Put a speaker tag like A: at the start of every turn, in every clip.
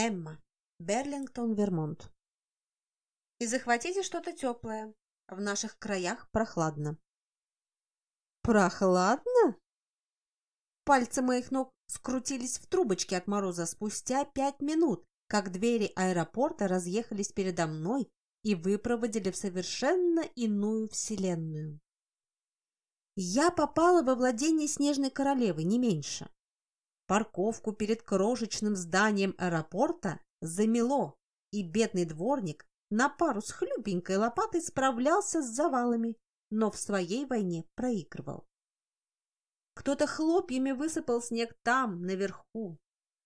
A: Эмма, Берлингтон, Вермонт. И захватите что-то теплое. В наших краях прохладно. Прохладно? Пальцы моих ног скрутились в трубочки от мороза спустя пять минут, как двери аэропорта разъехались передо мной и выпроводили в совершенно иную вселенную. Я попала во владение Снежной Королевы, не меньше. Парковку перед крошечным зданием аэропорта замело, и бедный дворник на пару с хлюпенькой лопатой справлялся с завалами, но в своей войне проигрывал. Кто-то хлопьями высыпал снег там, наверху,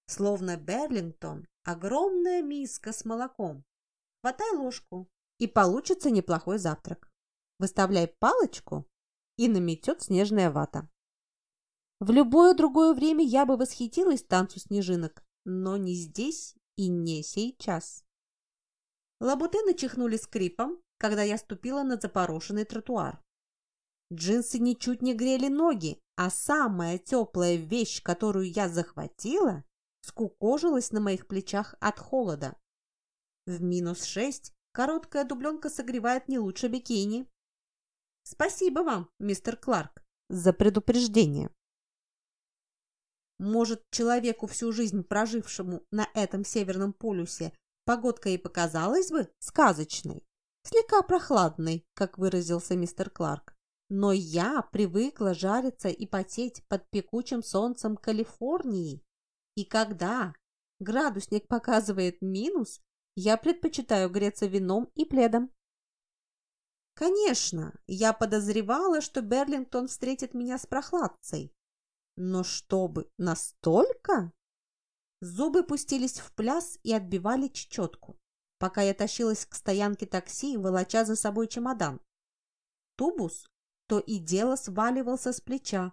A: словно Берлингтон, огромная миска с молоком. Хватай ложку, и получится неплохой завтрак. Выставляй палочку, и наметет снежная вата. В любое другое время я бы восхитилась танцу снежинок, но не здесь и не сейчас. Лабутены чихнули скрипом, когда я ступила на запорошенный тротуар. Джинсы ничуть не грели ноги, а самая теплая вещь, которую я захватила, скукожилась на моих плечах от холода. В минус шесть короткая дубленка согревает не лучше бикини. Спасибо вам, мистер Кларк, за предупреждение. Может, человеку всю жизнь прожившему на этом северном полюсе погодка и показалась бы сказочной, слегка прохладной, как выразился мистер Кларк. Но я привыкла жариться и потеть под пекучим солнцем Калифорнии. И когда градусник показывает минус, я предпочитаю греться вином и пледом. Конечно, я подозревала, что Берлингтон встретит меня с прохладцей. Но чтобы настолько? Зубы пустились в пляс и отбивали чечетку, пока я тащилась к стоянке такси, волоча за собой чемодан. Тубус то и дело сваливался с плеча,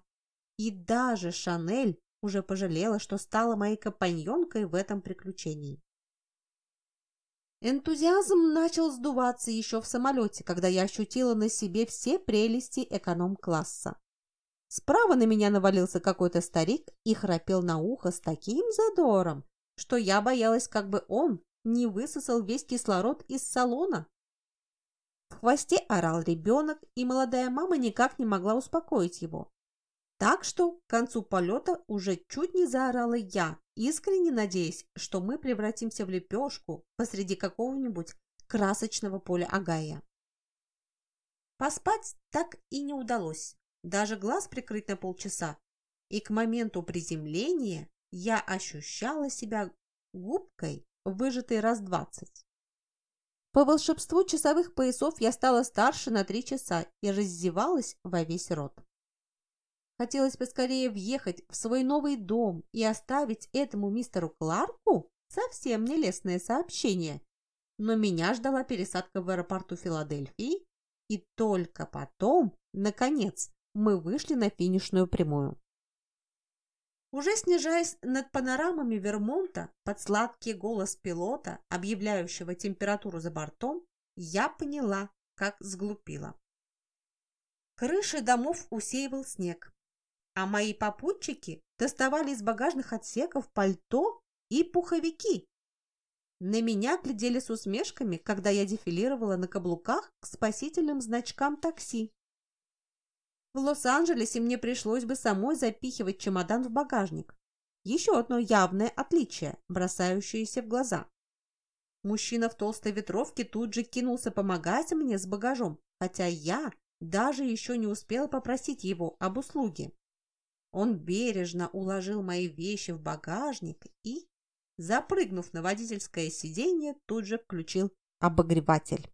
A: и даже Шанель уже пожалела, что стала моей компаньонкой в этом приключении. Энтузиазм начал сдуваться еще в самолете, когда я ощутила на себе все прелести эконом-класса. Справа на меня навалился какой-то старик и храпел на ухо с таким задором, что я боялась, как бы он не высосал весь кислород из салона. В хвосте орал ребенок, и молодая мама никак не могла успокоить его. Так что к концу полета уже чуть не заорала я, искренне надеясь, что мы превратимся в лепешку посреди какого-нибудь красочного поля Агая. Поспать так и не удалось, даже глаз прикрыть на полчаса, и к моменту приземления я ощущала себя губкой, выжатой раз двадцать. По волшебству часовых поясов я стала старше на три часа и раздевалась во весь рот. Хотелось поскорее въехать в свой новый дом и оставить этому мистеру Кларку совсем нелестное сообщение. Но меня ждала пересадка в аэропорту Филадельфии, и только потом, наконец, мы вышли на финишную прямую. Уже снижаясь над панорамами Вермонта под сладкий голос пилота, объявляющего температуру за бортом, я поняла, как сглупила. Крыши домов усеивал снег а мои попутчики доставали из багажных отсеков пальто и пуховики. На меня глядели с усмешками, когда я дефилировала на каблуках к спасительным значкам такси. В Лос-Анджелесе мне пришлось бы самой запихивать чемодан в багажник. Еще одно явное отличие, бросающееся в глаза. Мужчина в толстой ветровке тут же кинулся помогать мне с багажом, хотя я даже еще не успела попросить его об услуге. Он бережно уложил мои вещи в багажник и, запрыгнув на водительское сиденье, тут же включил обогреватель.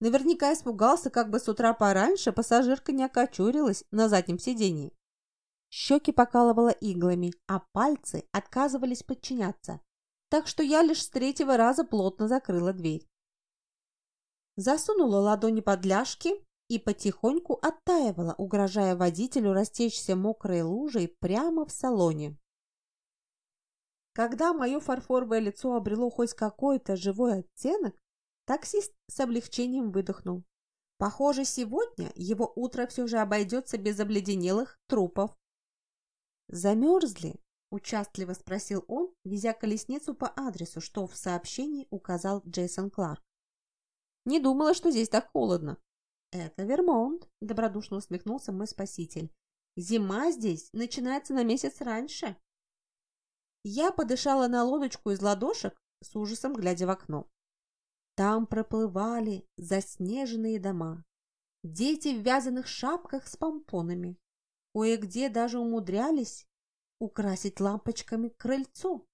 A: Наверняка испугался, как бы с утра пораньше пассажирка не окочурилась на заднем сиденье. Щеки покалывало иглами, а пальцы отказывались подчиняться, так что я лишь с третьего раза плотно закрыла дверь. Засунула ладони под ляжки и потихоньку оттаивала, угрожая водителю растечься мокрой лужей прямо в салоне. Когда мое фарфоровое лицо обрело хоть какой-то живой оттенок, таксист с облегчением выдохнул. Похоже, сегодня его утро все же обойдется без обледенелых трупов. «Замерзли?» Участливо спросил он, везя колесницу по адресу, что в сообщении указал Джейсон Кларк. Не думала, что здесь так холодно. Это Вермонт, добродушно усмехнулся мой спаситель. Зима здесь начинается на месяц раньше. Я подышала на лодочку из ладошек, с ужасом глядя в окно. Там проплывали заснеженные дома. Дети в вязаных шапках с помпонами. Кое-где даже умудрялись украсить лампочками крыльцо.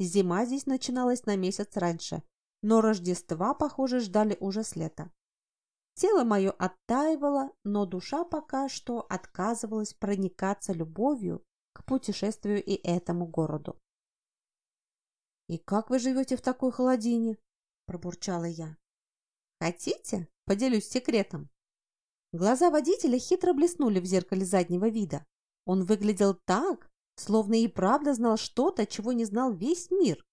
A: Зима здесь начиналась на месяц раньше, но Рождества, похоже, ждали уже с лета. Тело мое оттаивало, но душа пока что отказывалась проникаться любовью к путешествию и этому городу. «И как вы живете в такой холодине?» – пробурчала я. «Хотите? Поделюсь секретом». Глаза водителя хитро блеснули в зеркале заднего вида. Он выглядел так, словно и правда знал что-то, чего не знал весь мир.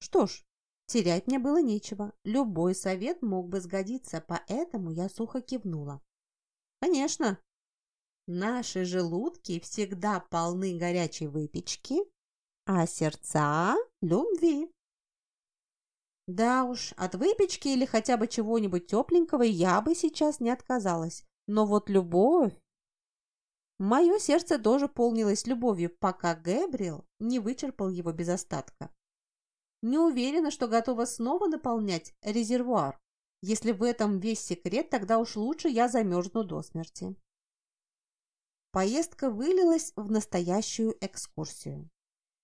A: Что ж, терять мне было нечего. Любой совет мог бы сгодиться, поэтому я сухо кивнула. Конечно, наши желудки всегда полны горячей выпечки, а сердца – любви. Да уж, от выпечки или хотя бы чего-нибудь тепленького я бы сейчас не отказалась. Но вот любовь Мое сердце тоже полнилось любовью, пока Гэбриэл не вычерпал его без остатка. Не уверена, что готова снова наполнять резервуар. Если в этом весь секрет, тогда уж лучше я замерзну до смерти. Поездка вылилась в настоящую экскурсию.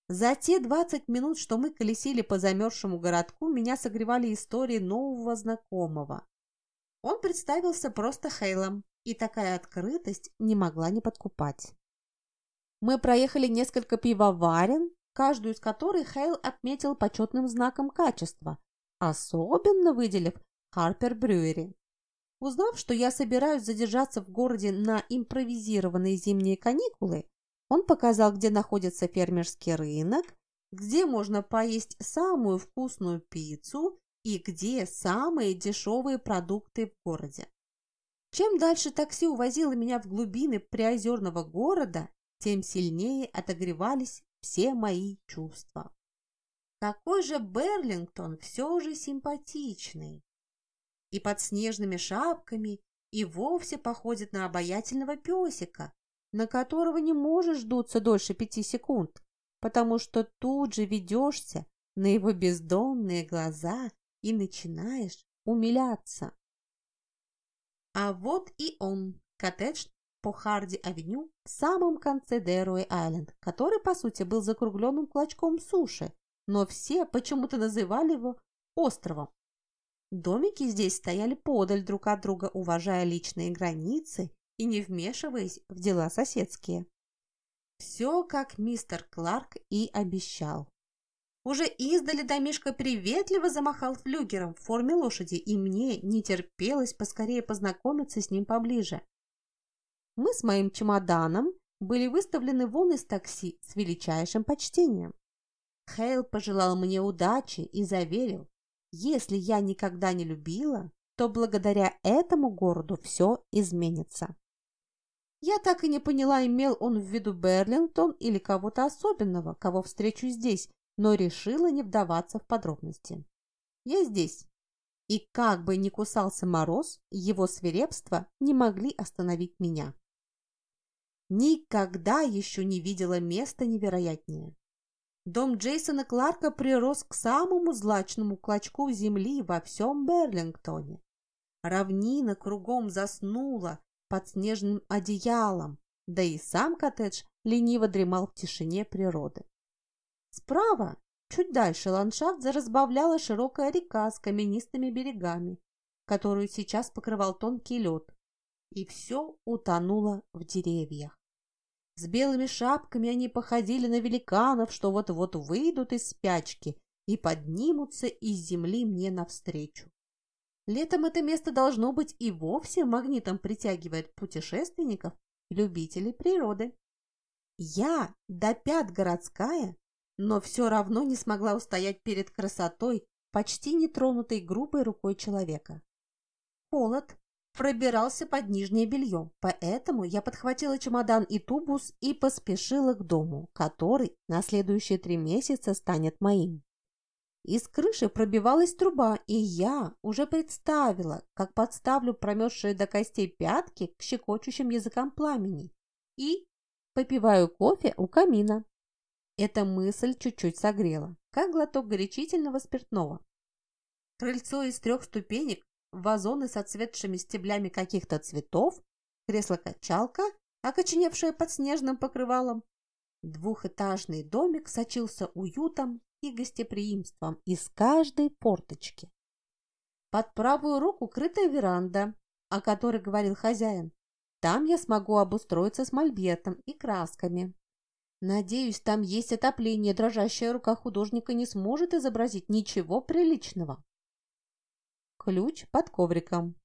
A: За те 20 минут, что мы колесили по замерзшему городку, меня согревали истории нового знакомого. Он представился просто Хейлом, и такая открытость не могла не подкупать. Мы проехали несколько пивоварен, каждую из которых Хейл отметил почетным знаком качества, особенно выделив Харпер Брюери. Узнав, что я собираюсь задержаться в городе на импровизированные зимние каникулы, он показал, где находится фермерский рынок, где можно поесть самую вкусную пиццу и где самые дешевые продукты в городе. Чем дальше такси увозило меня в глубины приозерного города, тем сильнее отогревались все мои чувства. Какой же Берлингтон все же симпатичный! И под снежными шапками и вовсе походит на обаятельного песика, на которого не можешь дуться дольше пяти секунд, потому что тут же ведешься на его бездонные глаза и начинаешь умиляться. А вот и он, коттедж по Харди-авеню в самом конце Дэруэй-Айленд, который, по сути, был закругленным клочком суши, но все почему-то называли его островом. Домики здесь стояли подаль друг от друга, уважая личные границы и не вмешиваясь в дела соседские. Все, как мистер Кларк и обещал. Уже издали домишко приветливо замахал флюгером в форме лошади, и мне не терпелось поскорее познакомиться с ним поближе. Мы с моим чемоданом были выставлены вон из такси с величайшим почтением. Хейл пожелал мне удачи и заверил, если я никогда не любила, то благодаря этому городу все изменится. Я так и не поняла, имел он в виду Берлингтон или кого-то особенного, кого встречу здесь, но решила не вдаваться в подробности. Я здесь. И как бы ни кусался мороз, его свирепство не могли остановить меня. Никогда еще не видела места невероятнее. Дом Джейсона Кларка прирос к самому злачному клочку земли во всем Берлингтоне. Равнина кругом заснула под снежным одеялом, да и сам коттедж лениво дремал в тишине природы. Справа, чуть дальше, ландшафт заразбавляла широкая река с каменистыми берегами, которую сейчас покрывал тонкий лед, и все утонуло в деревьях. С белыми шапками они походили на великанов, что вот-вот выйдут из спячки и поднимутся из земли мне навстречу. Летом это место должно быть и вовсе магнитом притягивает путешественников и любителей природы. Я, до пят городская, но все равно не смогла устоять перед красотой, почти нетронутой грубой рукой человека. Холод, пробирался под нижнее белье, поэтому я подхватила чемодан и тубус и поспешила к дому, который на следующие три месяца станет моим. Из крыши пробивалась труба, и я уже представила, как подставлю промерзшие до костей пятки к щекочущим языкам пламени и попиваю кофе у камина. Эта мысль чуть-чуть согрела, как глоток горячительного спиртного. Крыльцо из трех ступенек, вазоны с отцветшими стеблями каких-то цветов, кресло-качалка, окоченевшее под снежным покрывалом. Двухэтажный домик сочился уютом и гостеприимством из каждой порточки. Под правую руку крытая веранда, о которой говорил хозяин. Там я смогу обустроиться с мольбертом и красками. Надеюсь, там есть отопление, дрожащая рука художника не сможет изобразить ничего приличного. Ключ под ковриком.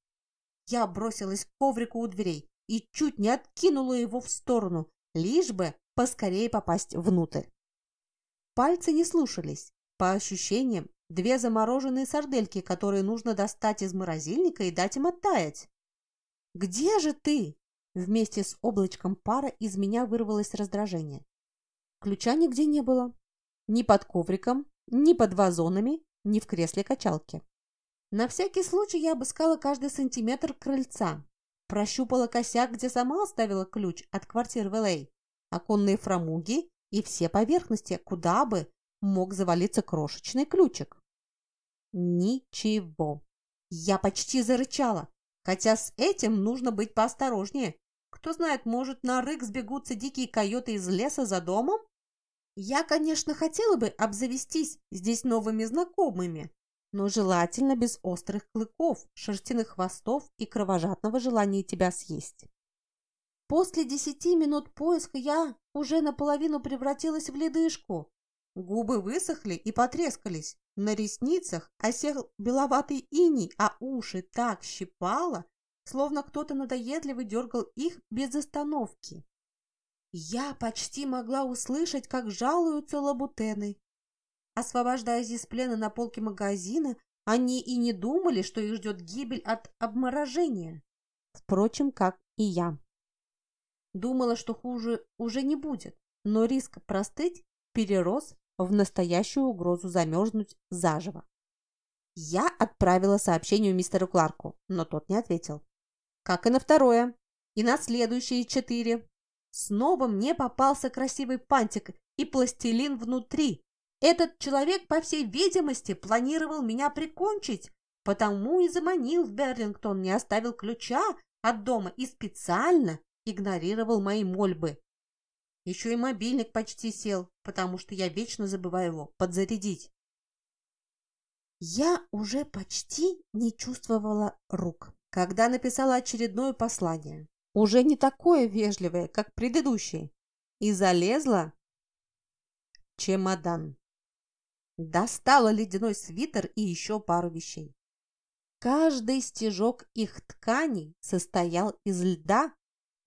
A: Я бросилась к коврику у дверей и чуть не откинула его в сторону, лишь бы поскорее попасть внутрь. Пальцы не слушались. По ощущениям, две замороженные сардельки, которые нужно достать из морозильника и дать им оттаять. «Где же ты?» Вместе с облачком пара из меня вырвалось раздражение. Ключа нигде не было. Ни под ковриком, ни под вазонами, ни в кресле качалки. На всякий случай я обыскала каждый сантиметр крыльца. Прощупала косяк, где сама оставила ключ от квартиры в Л.А., оконные фрамуги и все поверхности, куда бы мог завалиться крошечный ключик. Ничего. Я почти зарычала, хотя с этим нужно быть поосторожнее. Кто знает, может, на рык сбегутся дикие койоты из леса за домом? Я, конечно, хотела бы обзавестись здесь новыми знакомыми, но желательно без острых клыков, шерстяных хвостов и кровожадного желания тебя съесть. После десяти минут поиска я уже наполовину превратилась в ледышку. Губы высохли и потрескались. На ресницах осел беловатый иней, а уши так щипало, словно кто-то надоедливо дергал их без остановки. Я почти могла услышать, как жалуются лабутены. Освобождаясь из плена на полке магазина, они и не думали, что их ждет гибель от обморожения. Впрочем, как и я. Думала, что хуже уже не будет, но риск простыть перерос в настоящую угрозу замерзнуть заживо. Я отправила сообщение мистеру Кларку, но тот не ответил. Как и на второе, и на следующие четыре. Снова мне попался красивый пантик и пластилин внутри. Этот человек, по всей видимости, планировал меня прикончить, потому и заманил в Берлингтон, не оставил ключа от дома и специально игнорировал мои мольбы. Еще и мобильник почти сел, потому что я вечно забываю его подзарядить. Я уже почти не чувствовала рук, когда написала очередное послание, уже не такое вежливое, как предыдущее, и залезла чемодан. Достала ледяной свитер и еще пару вещей. Каждый стежок их тканей состоял из льда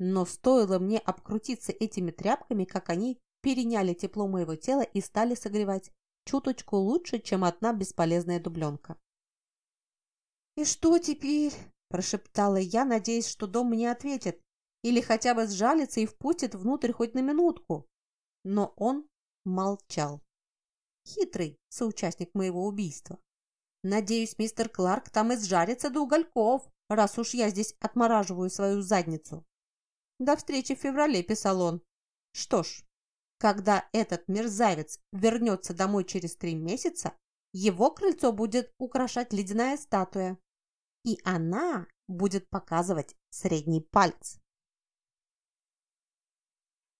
A: но стоило мне обкрутиться этими тряпками, как они переняли тепло моего тела и стали согревать чуточку лучше, чем одна бесполезная дубленка. «И что теперь?» – прошептала я, надеясь, что дом мне ответит или хотя бы сжалится и впустит внутрь хоть на минутку. Но он молчал. Хитрый соучастник моего убийства. Надеюсь, мистер Кларк там и сжарится до угольков, раз уж я здесь отмораживаю свою задницу. До встречи в феврале, писал он. Что ж, когда этот мерзавец вернется домой через три месяца, его крыльцо будет украшать ледяная статуя. И она будет показывать средний палец.